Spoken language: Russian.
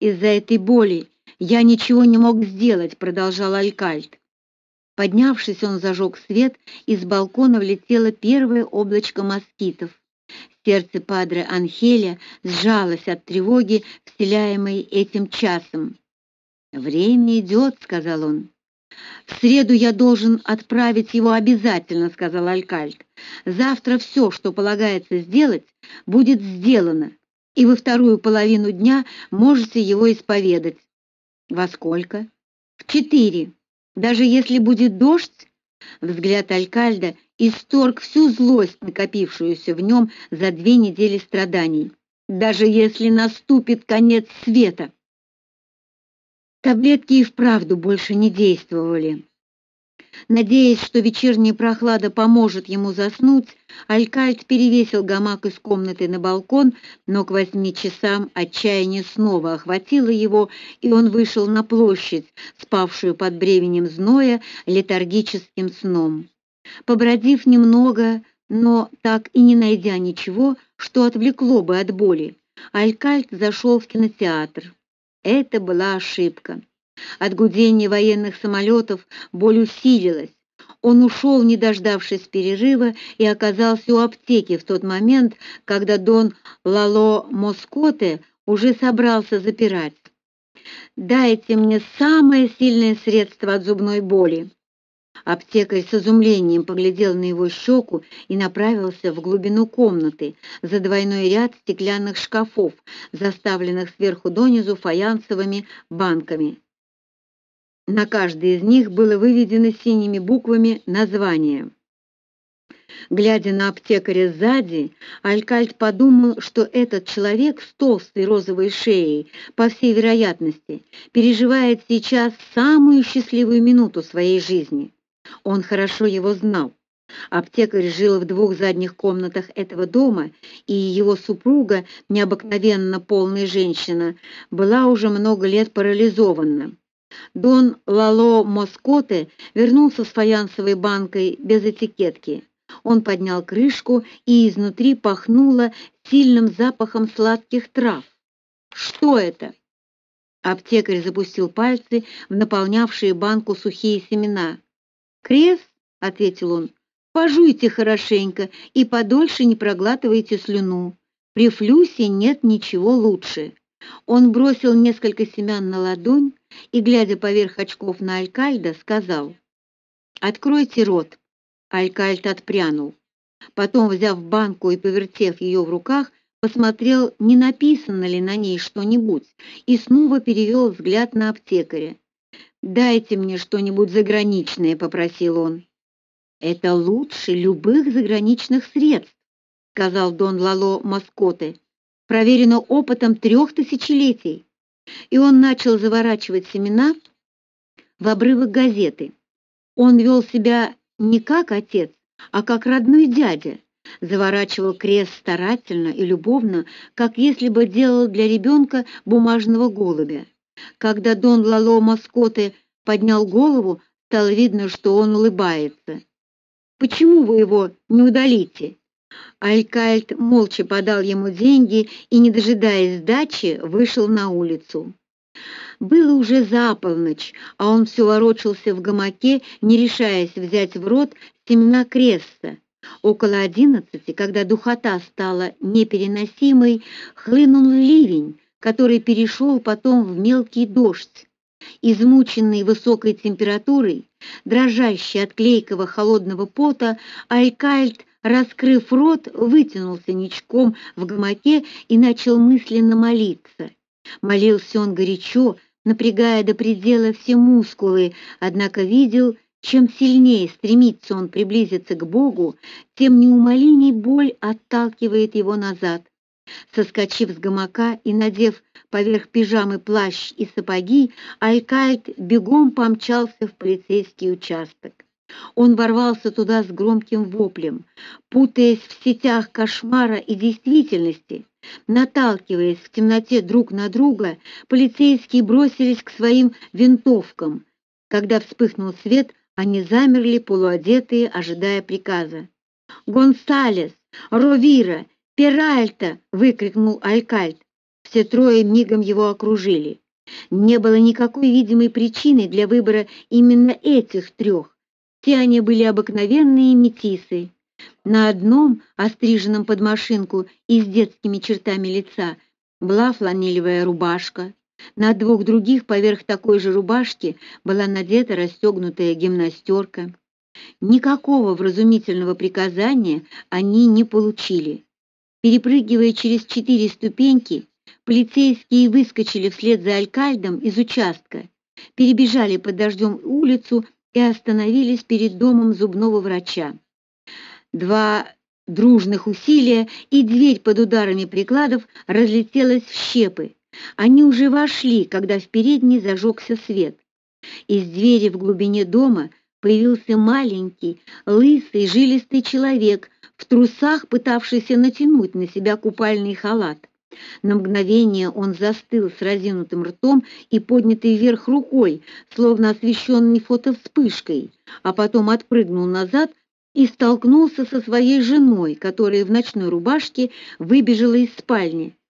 Из-за этой боли я ничего не мог сделать, продолжал Алькальд. Поднявшись, он зажег свет, и с балкона влетело первое облачко москитов. Сердце падре Анхеля сжалось от тревоги, вселяемой этим часом. «Время идет», — сказал он. «В среду я должен отправить его обязательно», — сказал Алькальд. «Завтра все, что полагается сделать, будет сделано, и во вторую половину дня можете его исповедать». «Во сколько?» «В четыре. Даже если будет дождь?» Взгляд Алькальда исторг всю злость, накопившуюся в нем за две недели страданий. «Даже если наступит конец света!» Таблетки и вправду больше не действовали. Надеясь, что вечерняя прохлада поможет ему заснуть, Алькальд перевесил гамак из комнаты на балкон, но к восьми часам отчаяние снова охватило его, и он вышел на площадь, спавшую под бременем зноя летаргическим сном. Побродив немного, но так и не найдя ничего, что отвлекло бы от боли, Алькальд зашел в кинотеатр. Это была ошибка. От гудения военных самолетов боль усилилась. Он ушел, не дождавшись перерыва, и оказался у аптеки в тот момент, когда Дон Лало Москоте уже собрался запирать. «Дайте мне самое сильное средство от зубной боли». Аптекарь с изумлением поглядел на его щеку и направился в глубину комнаты, за двойной ряд стеклянных шкафов, заставленных сверху донизу фаянсовыми банками. На каждой из них было выведено синими буквами название. Глядя на аптекаря сзади, Алькальд подумал, что этот человек с толстой розовой шеей, по всей вероятности, переживает сейчас самую счастливую минуту своей жизни. Он хорошо его знал. Аптекарь жил в двух задних комнатах этого дома, и его супруга, необыкновенно полная женщина, была уже много лет парализована. Дон Лало Москоте вернулся с фаянсовой банкой без этикетки. Он поднял крышку, и изнутри пахнуло сильным запахом сладких трав. «Что это?» Аптекарь запустил пальцы в наполнявшие банку сухие семена. «Крест», — ответил он, — «пожуйте хорошенько и подольше не проглатывайте слюну. При флюсе нет ничего лучше». Он бросил несколько семян на ладонь и, глядя поверх очков на Алькальда, сказал «Откройте рот». Алькальд отпрянул. Потом, взяв банку и повертев ее в руках, посмотрел, не написано ли на ней что-нибудь, и снова перевел взгляд на аптекаря. «Дайте мне что-нибудь заграничное», — попросил он. «Это лучше любых заграничных средств», — сказал Дон Лало Маскоте. «Проверено опытом трех тысячелетий». И он начал заворачивать семена в обрывок газеты. Он вел себя не как отец, а как родной дядя, заворачивал крест старательно и любовно, как если бы делал для ребенка бумажного голубя. Когда Дон Лало Маскоте поднял голову, стало видно, что он улыбается. «Почему вы его не удалите?» Алькальд молча подал ему деньги и, не дожидаясь сдачи, вышел на улицу. Было уже за полночь, а он все ворочался в гамаке, не решаясь взять в рот семена креста. Около одиннадцати, когда духота стала непереносимой, хлынул ливень, который перешел потом в мелкий дождь. Измученный высокой температурой, дрожащий от клейкого холодного пота, Алькальд, раскрыв рот, вытянулся ничком в гамаке и начал мысленно молиться. Молился он горячо, напрягая до предела все мускулы, однако видел, чем сильнее стремится он приблизиться к Богу, тем неумолимей боль отталкивает его назад. Соскочив с гамака и надев поверх пижамы плащ и сапоги, Алькальд бегом помчался в полицейский участок. Он ворвался туда с громким воплем, путаясь в сетях кошмара и действительности. Наталкиваясь в темноте друг на друга, полицейские бросились к своим винтовкам. Когда вспыхнул свет, они замерли полуодетые, ожидая приказа. «Гонсалес! Ровира! Перальта!» — выкрикнул Алькальд. Все трое мигом его окружили. Не было никакой видимой причины для выбора именно этих трех. Все они были обыкновенные метисы. На одном, остриженном под машинку и с детскими чертами лица, была фланелевая рубашка. На двух других поверх такой же рубашки была надета расстегнутая гимнастерка. Никакого вразумительного приказания они не получили. Перепрыгивая через четыре ступеньки, полицейские выскочили вслед за алькальдом из участка, перебежали под дождем улицу и остановились перед домом зубного врача. Два дружных усилия, и дверь под ударами прикладов разлетелась в щепы. Они уже вошли, когда в передней зажегся свет. Из двери в глубине дома появился маленький, лысый, жилистый человек в трусах, пытавшийся натянуть на себя купальный халат. На мгновение он застыл с разинутым ртом и поднятой вверх рукой, словно освещенный фотовспышкой, а потом отпрыгнул назад и столкнулся со своей женой, которая в ночной рубашке выбежала из спальни.